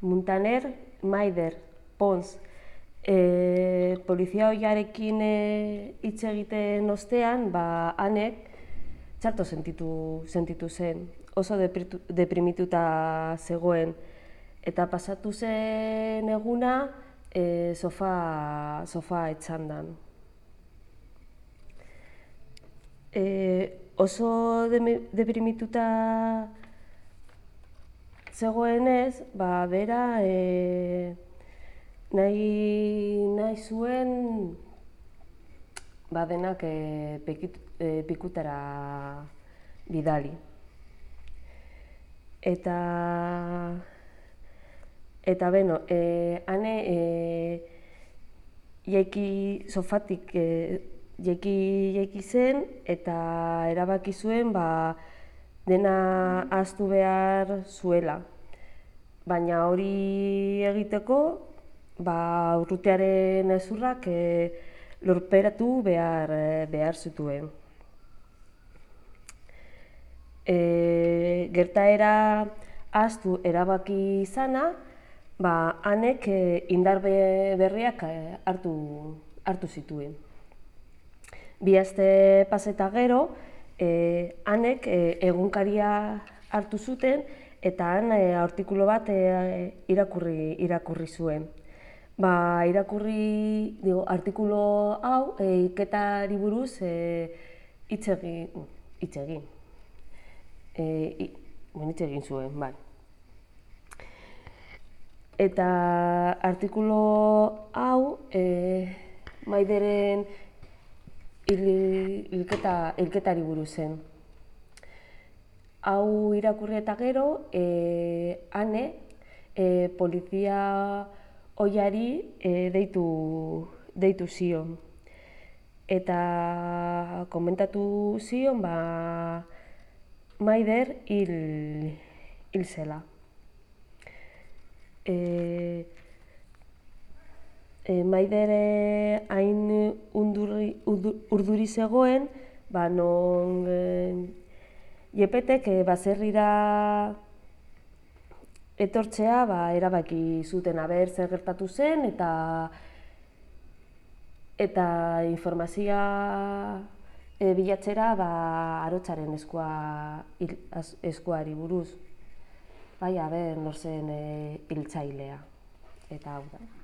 Muntaner, Maider, Pons, e, polizia hoiarekin e, hitz egiten ostean, ba, anek txarto sentitu, sentitu zen, oso depritu, deprimituta zegoen. Eta pasatu zen eguna e, sofa, sofa etxandan. E, oso deprimituta zegoenez, ba, bera e, nahi, nahi zuen ba, denak e, pekit, e, pikutara bidali. Eta eta beno, e, ane e, jaiki sofatik e, jaiki, jaiki zen eta erabaki zuen ba, dena ahaztu behar zuela. Baina hori egiteko, ba, urrutearen ezurrak e, lorperatu behar, e, behar zituen. E, gertaera ahaztu erabaki izana, ba, hanek e, indar berriak hartu, hartu zituen. Bi aste paseta gero, e, hanek e, egunkaria hartu zuten eta han e, artikulu bat e, irakurri, irakurri zuen. Ba, irakurri digo, artikulu hau e, iketari buruz e, hitz egin, hitz egin. E, hitz egin zuen, bai. Eta artikulu hau e, maideren ilketa, ilketari buru zen. Hau irakurri eta gero, e, ane, e, polizia oiari e, deitu, deitu zion. Eta komentatu zion, ba, maider hil, hil zela. E, e, maidere hain undurri, urduri zegoen, ba, non e, jepetek e, baserrira etortzea ba, erabaki zuten aber zer gertatu zen eta eta informazioa e, bilatzera ba, arotzaren eskua, eskuari buruz. Bai, aber, nor zen e, hiltzailea. Eta hau da.